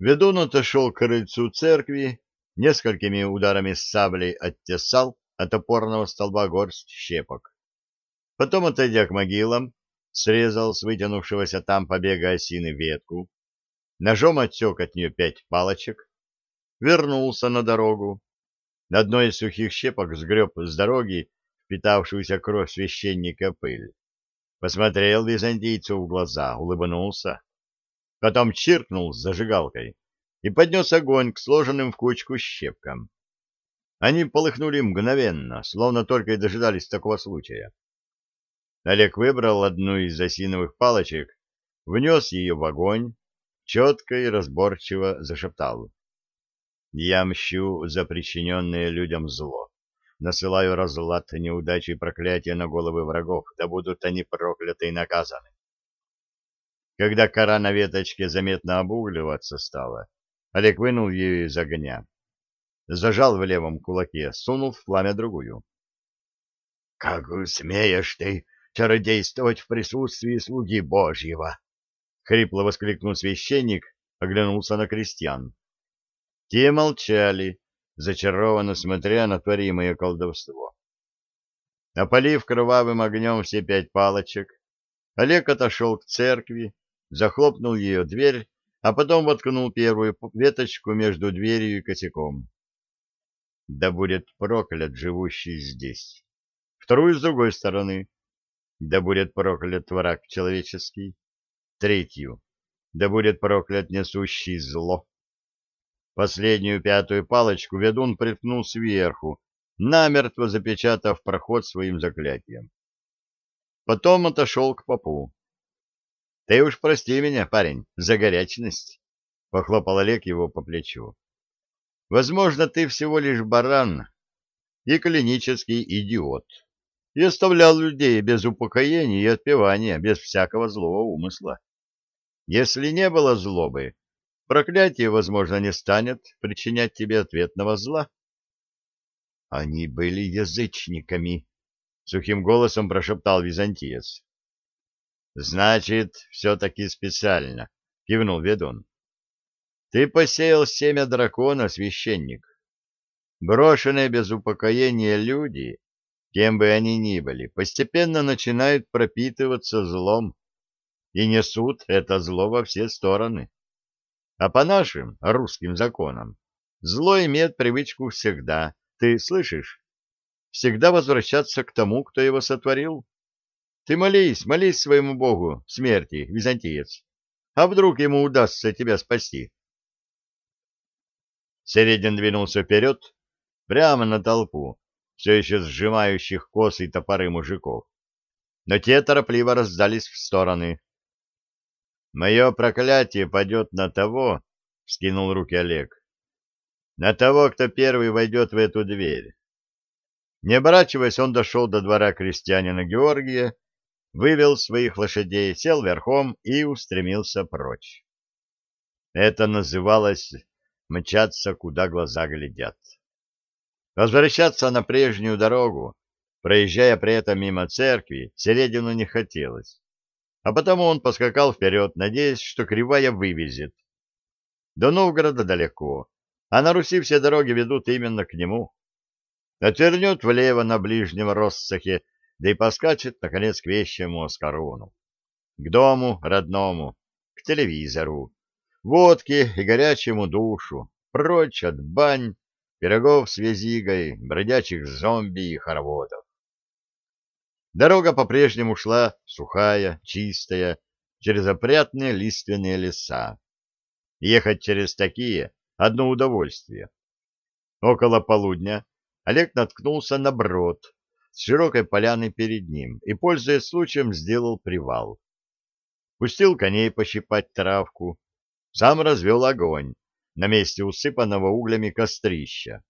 Ведун отошел к крыльцу церкви, несколькими ударами саблей оттесал от опорного столба горсть щепок. Потом, отойдя к могилам, срезал с вытянувшегося там побега осины ветку, ножом отсек от нее пять палочек, вернулся на дорогу, на одной из сухих щепок сгреб с дороги впитавшуюся кровь священника пыль. Посмотрел византийцу в глаза, улыбнулся. Потом чиркнул зажигалкой и поднес огонь к сложенным в кучку щепкам. Они полыхнули мгновенно, словно только и дожидались такого случая. Олег выбрал одну из осиновых палочек, внес ее в огонь, четко и разборчиво зашептал. «Я мщу за причиненное людям зло, насылаю разлад, неудачи и проклятия на головы врагов, да будут они прокляты и наказаны». Когда кора на веточке заметно обугливаться стала, Олег вынул ее из огня, зажал в левом кулаке, сунул в пламя другую. — Как смеешь ты чародействовать в присутствии слуги Божьего! — хрипло воскликнул священник, оглянулся на крестьян. Те молчали, зачарованно смотря на творимое колдовство. Опалив кровавым огнем все пять палочек, Олег отошел к церкви, захлопнул ее дверь, а потом воткнул первую веточку между дверью и косяком. Да будет проклят живущий здесь. Вторую с другой стороны. Да будет проклят враг человеческий. Третью. Да будет проклят несущий зло. Последнюю пятую палочку ведун приткнул сверху, намертво запечатав проход своим заклятием. Потом отошел к попу. — Ты уж прости меня, парень, за горячность, — похлопал Олег его по плечу. — Возможно, ты всего лишь баран и клинический идиот и оставлял людей без упокоения и отпевания, без всякого злого умысла. Если не было злобы, проклятие, возможно, не станет причинять тебе ответного зла. Они были язычниками, — сухим голосом прошептал византиец. — Значит, все-таки специально, — кивнул ведун. — Ты посеял семя дракона, священник. Брошенные без упокоения люди кем бы они ни были, постепенно начинают пропитываться злом и несут это зло во все стороны. А по нашим русским законам зло имеет привычку всегда, ты слышишь, всегда возвращаться к тому, кто его сотворил. Ты молись, молись своему богу смерти, византиец, а вдруг ему удастся тебя спасти. Середин двинулся вперед, прямо на толпу, все еще сжимающих косы и топоры мужиков. Но те торопливо раздались в стороны. «Мое проклятие падет на того», — скинул руки Олег, — «на того, кто первый войдет в эту дверь». Не оборачиваясь, он дошел до двора крестьянина Георгия, вывел своих лошадей, сел верхом и устремился прочь. Это называлось «мчаться, куда глаза глядят». Возвращаться на прежнюю дорогу, проезжая при этом мимо церкви, Середину не хотелось. А потому он поскакал вперед, надеясь, что кривая вывезет. До Новгорода далеко, а на Руси все дороги ведут именно к нему. Отвернет влево на ближнем Россахе, да и поскачет, наконец, к вещему Оскарону. К дому родному, к телевизору, водке и горячему душу, прочь от бань, пирогов с визигой, бродячих зомби и хороводов. Дорога по-прежнему шла сухая, чистая, через опрятные лиственные леса. Ехать через такие — одно удовольствие. Около полудня Олег наткнулся на брод с широкой поляной перед ним и, пользуясь случаем, сделал привал. Пустил коней пощипать травку, сам развел огонь, на месте усыпанного углями кострища.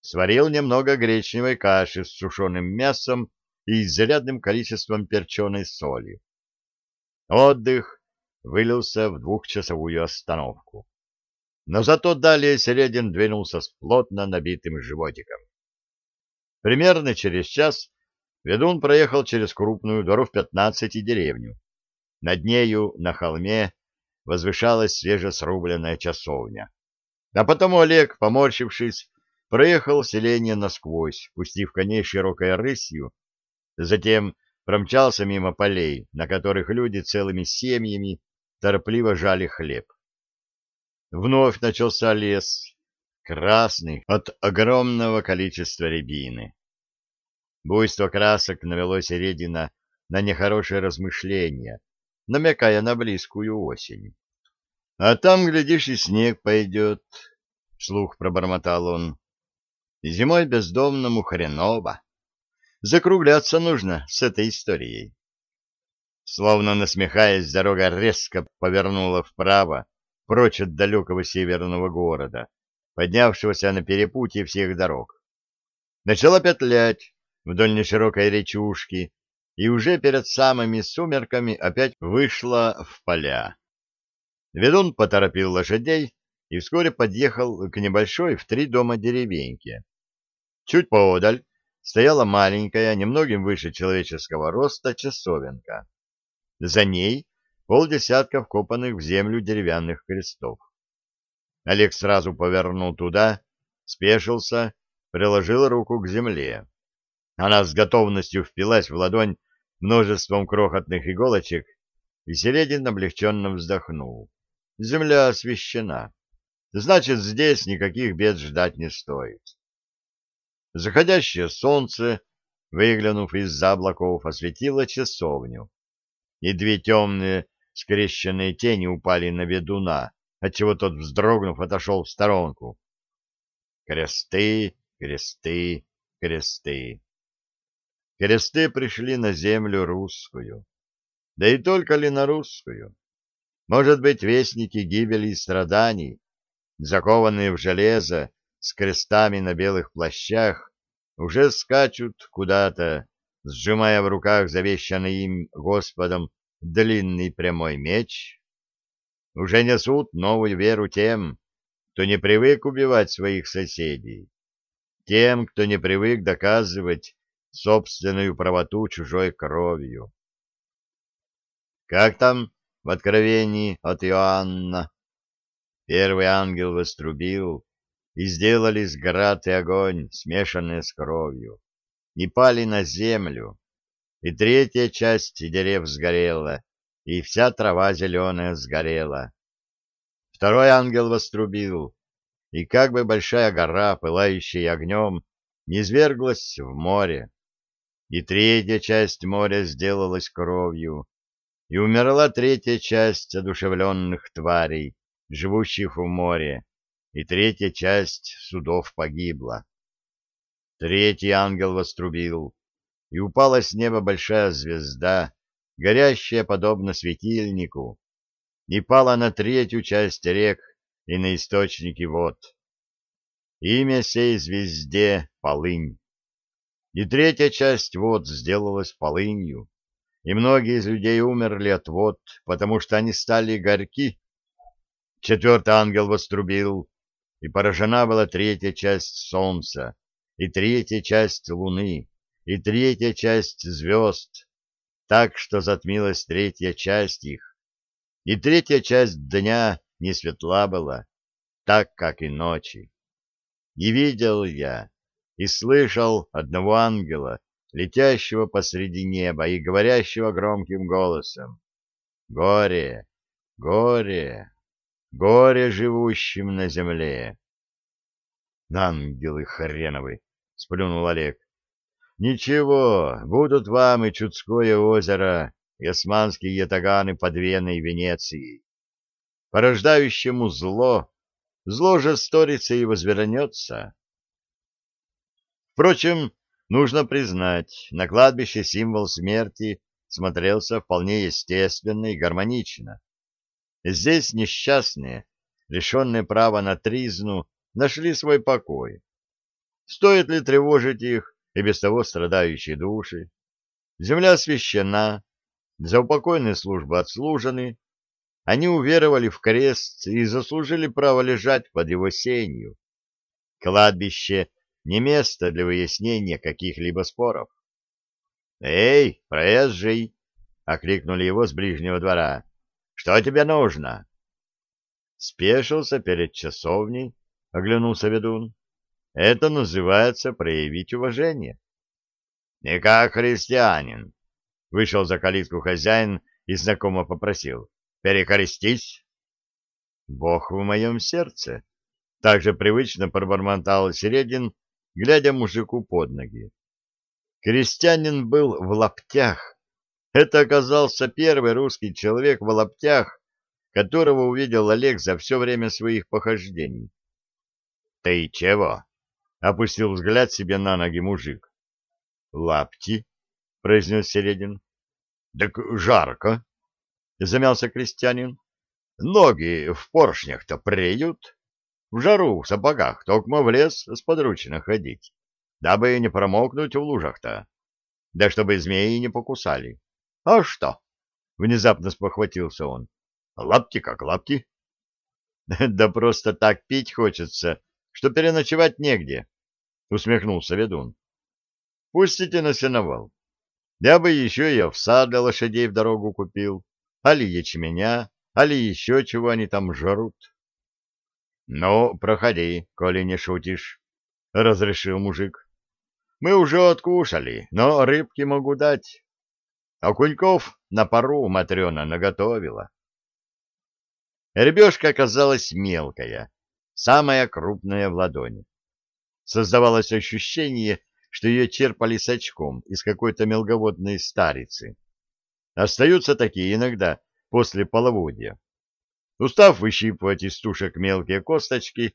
Сварил немного гречневой каши с сушеным мясом и изрядным количеством перченой соли. Отдых вылился в двухчасовую остановку. Но зато далее Середин двинулся с плотно набитым животиком. Примерно через час ведун проехал через крупную дворов пятнадцати деревню. Над нею, на холме, возвышалась свежесрубленная часовня. А потом Олег, поморщившись, проехал селение насквозь, пустив коней широкой рысью, затем промчался мимо полей, на которых люди целыми семьями торопливо жали хлеб. Вновь начался лес, красный от огромного количества рябины. Буйство красок навело Середина на нехорошее размышление, намекая на близкую осень. — А там, глядишь, и снег пойдет, — вслух пробормотал он. — Зимой бездомному хреново. Закругляться нужно с этой историей. Словно насмехаясь, дорога резко повернула вправо, прочь от далекого северного города, поднявшегося на перепутье всех дорог. Начала петлять вдоль неширокой речушки и уже перед самыми сумерками опять вышла в поля. Ведун поторопил лошадей и вскоре подъехал к небольшой в три дома деревеньке. Чуть поодаль стояла маленькая, немногим выше человеческого роста, часовенка. За ней полдесятка вкопанных в землю деревянных крестов. Олег сразу повернул туда, спешился, приложил руку к земле. Она с готовностью впилась в ладонь множеством крохотных иголочек, и Середин облегченно вздохнул. Земля освещена. Значит, здесь никаких бед ждать не стоит. Заходящее солнце, выглянув из-за облаков, осветило часовню и две темные скрещенные тени упали на ведуна, отчего тот, вздрогнув, отошел в сторонку. Кресты, кресты, кресты. Кресты пришли на землю русскую. Да и только ли на русскую? Может быть, вестники гибели и страданий, закованные в железо, с крестами на белых плащах, уже скачут куда-то, сжимая в руках завещанный им Господом длинный прямой меч, уже несут новую веру тем, кто не привык убивать своих соседей, тем, кто не привык доказывать собственную правоту чужой кровью. Как там в Откровении от Иоанна? Первый ангел вострубил, и сделались град и огонь, смешанные с кровью и пали на землю, и третья часть дерев сгорела, и вся трава зеленая сгорела. Второй ангел вострубил, и как бы большая гора, пылающая огнем, низверглась в море, и третья часть моря сделалась кровью, и умерла третья часть одушевленных тварей, живущих в море, и третья часть судов погибла. Третий ангел вострубил, и упала с неба большая звезда, горящая подобно светильнику, и пала на третью часть рек и на источники вод. Имя сей звезде — Полынь. И третья часть вод сделалась полынью, и многие из людей умерли от вод, потому что они стали горьки. Четвертый ангел вострубил, и поражена была третья часть солнца, и третья часть луны, и третья часть звезд, так что затмилась третья часть их, и третья часть дня не светла была, так как и ночи. И видел я, и слышал одного ангела, летящего посреди неба и говорящего громким голосом, «Горе, горе, горе живущим на земле!» Ангелы хреновы! — сплюнул Олег. — Ничего, будут вам и Чудское озеро, и османские ятаганы под Веной и Венецией. Порождающему зло, зло же сторится и возвернется. Впрочем, нужно признать, на кладбище символ смерти смотрелся вполне естественно и гармонично. Здесь несчастные, лишенные права на тризну, нашли свой покой Стоит ли тревожить их и без того страдающие души? Земля священа, заупокойные службы отслужены, они уверовали в крест и заслужили право лежать под его сенью. Кладбище — не место для выяснения каких-либо споров. «Эй, проезжий!» — окликнули его с ближнего двора. «Что тебе нужно?» Спешился перед часовней, оглянулся ведун. Это называется проявить уважение. Не как христианин. Вышел за калитку хозяин и знакомо попросил. Перекрестись. Бог в моем сердце. Также привычно пробормотал Середин, глядя мужику под ноги. Крестьянин был в лаптях. Это оказался первый русский человек в лаптях, которого увидел Олег за все время своих похождений. — Ты чего? — опустил взгляд себе на ноги мужик. — Лапти, — произнес Середин. — Так жарко, — замялся крестьянин. — Ноги в поршнях-то преют. В жару в сапогах токмо в лес с подручно ходить, дабы не промокнуть в лужах-то, да чтобы змеи не покусали. — А что? — внезапно спохватился он. — Лапти как лапти. — Да просто так пить хочется, что переночевать негде, — усмехнулся ведун. — Пустите на сеновал. Я бы еще и овса для лошадей в дорогу купил, али ячменя, али еще чего они там жарут. — Ну, проходи, коли не шутишь, — разрешил мужик. — Мы уже откушали, но рыбки могу дать. А куньков на пару Матрена наготовила. Рыбешка оказалась мелкая, самая крупная в ладони. Создавалось ощущение, что ее черпали с очком из какой-то мелководной старицы. Остаются такие иногда после половодья. Устав выщипывать из тушек мелкие косточки,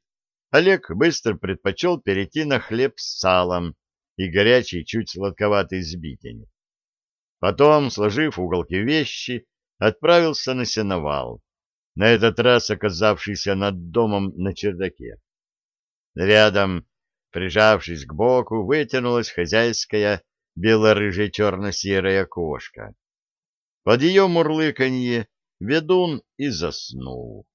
Олег быстро предпочел перейти на хлеб с салом и горячий, чуть сладковатый сбитень. Потом, сложив уголки вещи, отправился на сеновал, на этот раз оказавшийся над домом на чердаке. Рядом, прижавшись к боку, вытянулась хозяйская бело-рыжая черно-серая кошка. Под ее мурлыканье ведун и заснул.